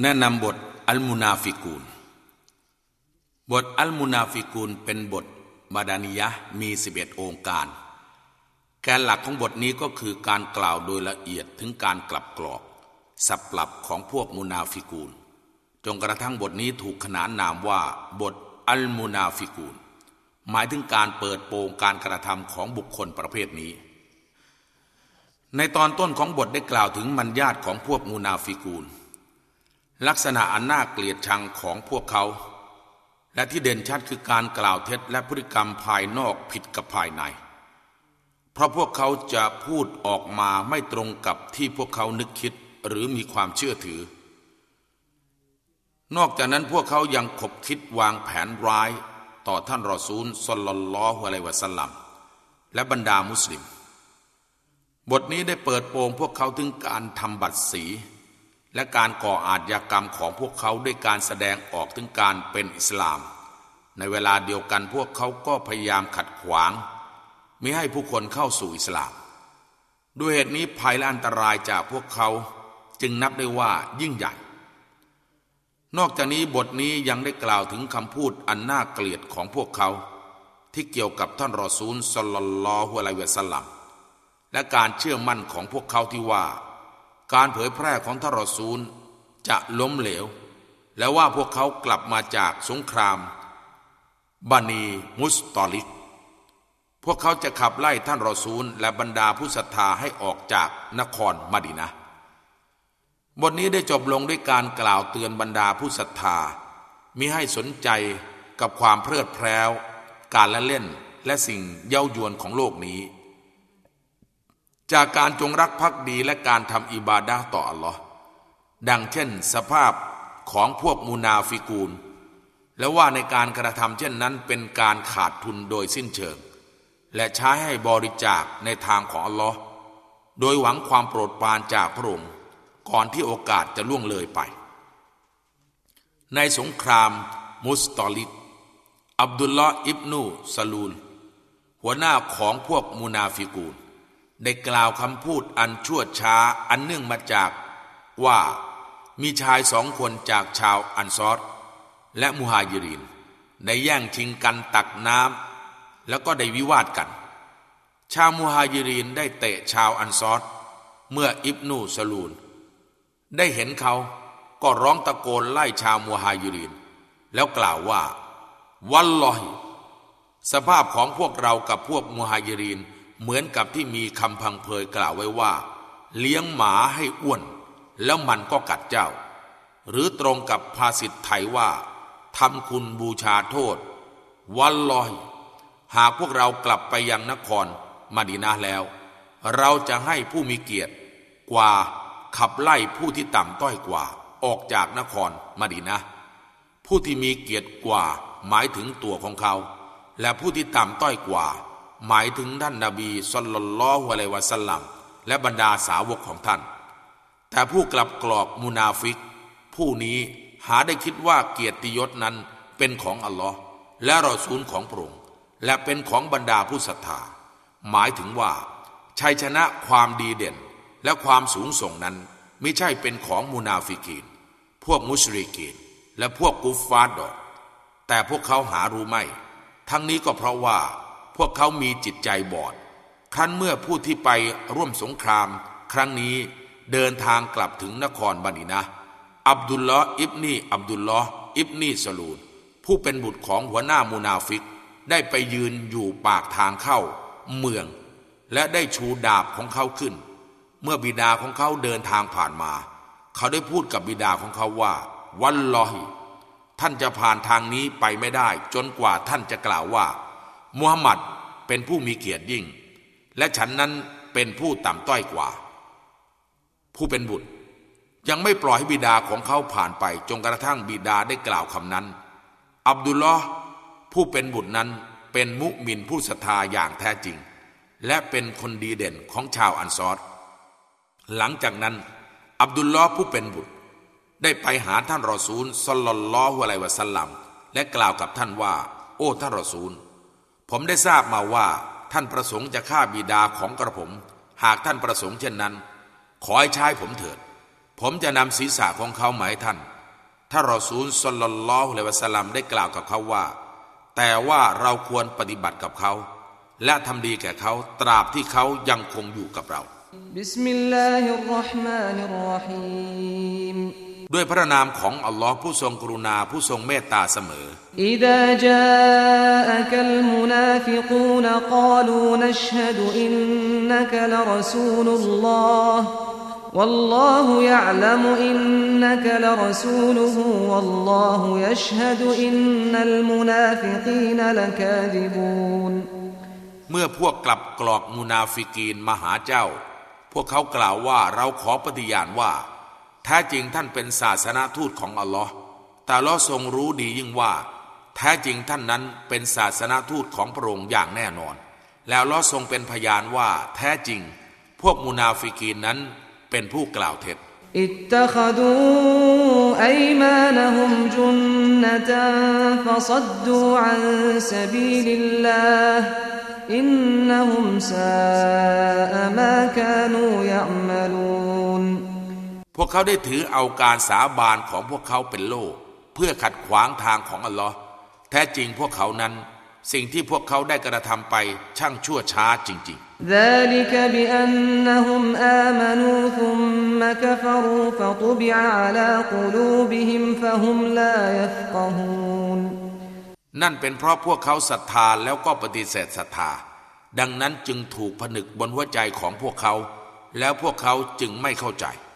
แนะนำบทอัลมุนาฟิกูนบทอัลมุนาฟิกูนเป็นบทมะดะนียะฮ์มี11โองการ แกนหลักของบทนี้ก็คือการกล่าวโดยละเอียดถึงการกลับกลอก สับปรับของพวกมุนาฟิกูนจนกระทั่งบทนี้ถูกขนานนามว่า บทอัลมุนาฟิกูนหมายถึงการเปิดโปงการกระทำของบุคคลประเภทนี้ ในตอนต้นของบทได้กล่าวถึงมัญญาตของพวกมุนาฟิกูล ลักษณะอันน่าเกลียดชังของพวกเขา และที่เด่นชัดคือการกล่าวเท็จและพฤติกรรมภายนอกผิดกับภายใน เพราะพวกเขาจะพูดออกมาไม่ตรงกับที่พวกเขานึกคิดหรือมีความเชื่อถือ นอกจากนั้นพวกเขายังขบคิดวางแผนร้าย ต่อท่านรอซูลสลลลอฮุอะลัยวะสัลลัมและบรรดามุสลิม บทนี้ได้เปิดโปงพวกเขาถึงการทำบัตรสี และการก่ออาชญากรรมของพวกเขาด้วยการแสดงออกถึงการเป็นอิสลาม ในเวลาเดียวกันพวกเขาก็พยายามขัดขวางไม่ให้ผู้คนเข้าสู่อิสลาม ด้วยเหตุนี้ภัยและอันตรายจากพวกเขาจึงนับได้ว่ายิ่งใหญ่ นอกจากนี้บทนี้ยังได้กล่าวถึงคำพูดอันน่าเกลียดของพวกเขา ที่เกี่ยวกับท่านรอซูลสลลลอฮุอะลัยวะสลัมและการเชื่อมั่นของพวกเขาที่ว่า การเผยแพร่ของทารอซูลจะล้มเหลว และว่าพวกเขากลับมาจากสงครามบานีมุสตอลิก พวกเขาจะขับไล่ท่านรอซูล และบรรดาผู้ศรัทธาให้ออกจากนครมาดินะ บทนี้ได้จบลงด้วยการกล่าวเตือนบรรดาผู้ศรัทธามิให้สนใจกับความเพลิดเพลินการละเล่นและสิ่งเย้ายวนของโลกนี้ จากการจงรักภักดีและการทำอิบาดะฮ์ต่ออัลลอฮ์ดังเช่นสภาพของพวกมุนาฟิกูน และว่าในการกระทำเช่นนั้นเป็นการขาดทุนโดยสิ้นเชิง และใช้ให้บริจาคในทางของอัลลอฮ์โดยหวังความโปรดปรานจากพระองค์ก่อนที่โอกาสจะล่วงเลยไป ในสงครามมุสตอลิดอับดุลลอฮ์อิบนูซาลูล หัวหน้าของพวกมูนาฟิกูล ได้กล่าวคำพูดอันชั่วช้าอันเนื่องมาจากว่ามีชายสองคนจากชาวอันซอรและมุฮายิรินได้แย่งชิงกันตักน้ำแล้วก็ได้วิวาทกัน ชาวมุฮายิรินได้เตะชาวอันซอรเมื่ออิบนูสลูน ได้เห็นเขาก็ร้องตะโกนไล่ชาวมุฮายิริน แล้วกล่าวว่า วัลลอฮิสภาพของพวกเรากับพวกมุฮายิริน เหมือนกับที่มีคำพังเพยกล่าวไว้ว่า เลี้ยงหมาให้อ้วน แล้วมันก็กัดเจ้า หรือตรงกับภาษิตไทยว่าทำคุณบูชาโทษ วันลอย หากพวกเรากลับไปยังนครมาดีนาแล้ว เราจะให้ผู้มีเกียรติกว่าขับไล่ผู้ที่ต่ำต้อยกว่า ออกจากนครมาดีนาผู้ที่มีเกียรติกว่าหมายถึงตัวของเขา และผู้ที่ต่ำต้อยกว่า หมายถึงท่านนาบีสุลลัลลอฮุอะลัยวะสัลลัมและบรรดาสาวกของท่าน แต่ผู้กลับกรอกมุนาฟิก ผู้นี้หาได้คิดว่าเกียรติยศนั้นเป็นของอัลลอฮ์และรอซูลของพระองค์และเป็นของบรรดาผู้ศรัทธา หมายถึงว่า ชัยชนะความดีเด่นและความสูงส่งนั้นไม่ใช่เป็นของมุนาฟิกีน พวกมุชริกีน และพวกกุฟฟาดอก แต่พวกเขาหารู้ไม่ ทั้งนี้ก็เพราะว่า พวกเขามีจิตใจบอด ครั้นเมื่อผู้ที่ไปร่วมสงคราม ครั้งนี้เดินทางกลับถึงนครบานีนะอับดุลลอฮ์อิบนีอับดุลลอฮ์อิบนีสลูนผู้เป็นบุตรของหัวหน้ามูนาฟิก ได้ไปยืนอยู่ปากทางเข้า เมือง และได้ชูดาบของเขาขึ้น เมื่อบิดาของเขาเดินทางผ่านมา เขาได้พูดกับบิดาของเขาว่า วันลอฮิท่านจะผ่านทางนี้ไปไม่ได้ จนกว่าท่านจะกล่าวว่า มุฮัมหมัดเป็นผู้มีเกียรติยิ่ง และฉันนั้นเป็นผู้ต่ำต้อยกว่า ผู้เป็นบุตร ยังไม่ปล่อยให้บิดาของเขาผ่านไปจนกระทั่งบิดาได้กล่าวคำนั้น อับดุลลอฮ์ผู้เป็นบุตรนั้นเป็นมุมินผู้ศรัทธาอย่างแท้จริง และเป็นคนดีเด่นของชาวอันซอรหลังจากนั้น อับดุลลอฮ์ผู้เป็นบุตร ได้ไปหาท่านรอซูลสลลลอฮุอะลัยวะสัลลัมและกล่าวกับท่านว่า โอ้ท่านรอซูล ผมได้ทราบมาว่าท่านประสงค์จะฆ่าบิดาของกระผม หากท่านประสงค์เช่นนั้น ขอให้ใช้ผมเถิด ผมจะนำศีรษะของเขามาให้ท่าน ถ้ารอซูลสลลัลอฮุอะลัยวะสลัมได้กล่าวกับเขาว่า แต่ว่าเราควรปฏิบัติกับเขา และทำดีแก่เขาตราบที่เขายังคงอยู่กับเราبسم الله الرحمن الرحيمีม ด้วยพระนามของอัลลอฮ์ผู้ทรงกรุณาผู้ทรงเมตตาเสมอ إذا جاءك المنافقون قالوا نشهد إنك لرسول الله والله يعلم إنك لرسوله والله يشهد إن المنافقين لكاذبون เมื่อพวกกลับกรอกมุนาฟิกีนมาหาเจ้า พวกเขากล่าวว่าเราขอปฏิญาณว่า แท้จริงท่านเป็นศาสนทูตของอัลลอฮ์และอัลลอฮ์ทรงรู้ดียิ่งว่า แท้จริงท่านนั้นเป็นศาสนทูตของพระองค์อย่างแน่นอน และอัลลอฮ์ทรงเป็นพยานว่า แท้จริง พวกมุนาฟิกีนนั้นเป็นผู้กล่าวเท็จاتخذوا أيمانهم جنة فصدوا عن سبيل اللهห์อินนหุมซามาคานูยะม เขาได้ถือเอาการสาบานของพวกเขาเป็นโล่เพื่อขัดขวางทางของอัลลอฮ์แท้จริงพวกเขานั้น สิ่งที่พวกเขาได้กระทำไปช่างชั่วช้าจริงๆ ذلك بأنهم آمنوا ثم كفروا فطبع على قلوبهم فهم لا يفقهون นั่นเป็นเพราะพวกเขาศรัทธาแล้วก็ปฏิเสธศรัทธา ดังนั้นจึงถูกผนึกบนหัวใจของพวกเขา แล้วพวกเขาจึงไม่เข้าใจ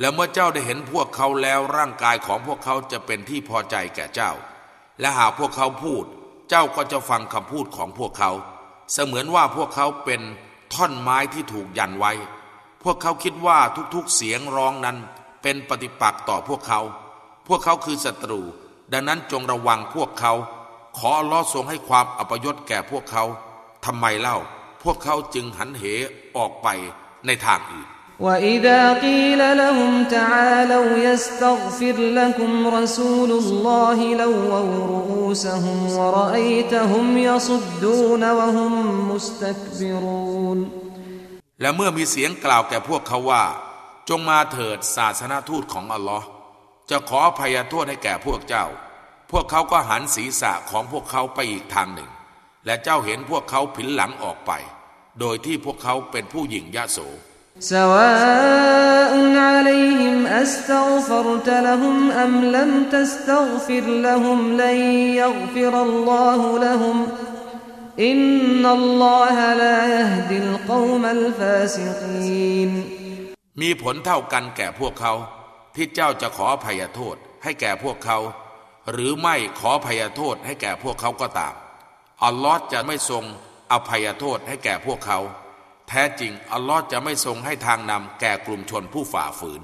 แล้วเมื่อเจ้าได้เห็นพวกเขาแล้วร่างกายของพวกเขาจะเป็นที่พอใจแก่เจ้า และหากพวกเขาพูด เจ้าก็จะฟังคำพูดของพวกเขา เสมือนว่าพวกเขาเป็นท่อนไม้ที่ถูกยันไว้ พวกเขาคิดว่าทุกๆเสียงร้องนั้นเป็นปฏิปักษ์ต่อพวกเขา พวกเขาคือศัตรู ดังนั้นจงระวังพวกเขา ขอลอทรงให้ความอัปยศแก่พวกเขาทำไมเล่า พวกเขาจึงหันเหออกไปในทางอื่น وإذا قيل لهم تعالوا يستغفر لكم رسول الله لووا رؤوسهم ورأيتهم يصدون وهم مستكبرون และเมื่อมีเสียงกล่าวแก่พวกเขาว่า จงมาเถิดศาสนาทูตของอัลลอฮ์จะขออภัยโทษให้แก่พวกเจ้า พวกเขาก็หันศีรษะของพวกเขาไปอีกทางหนึ่ง และเจ้าเห็นพวกเขาผินหลังออกไป โดยที่พวกเขาเป็นผู้หญิงยะโส سواء عليهم أستغفرت لهم أم لم تستغفر لهم لن يغفر الله لهم إن الله لا يهدي القوم الفاسقين มีผลเท่ากันแก่พวกเขา ที่เจ้าจะขออภัยโทษให้แก่พวกเขา หรือไม่ขออภัยโทษให้แก่พวกเขาก็ตามอัลลอฮ์จะไม่ทรงอภัยโทษให้แก่พวกเขา แท้จริง อัลลอฮ์จะไม่ทรงให้ทางนำแก่กลุ่มชนผู้ฝ่าฝืน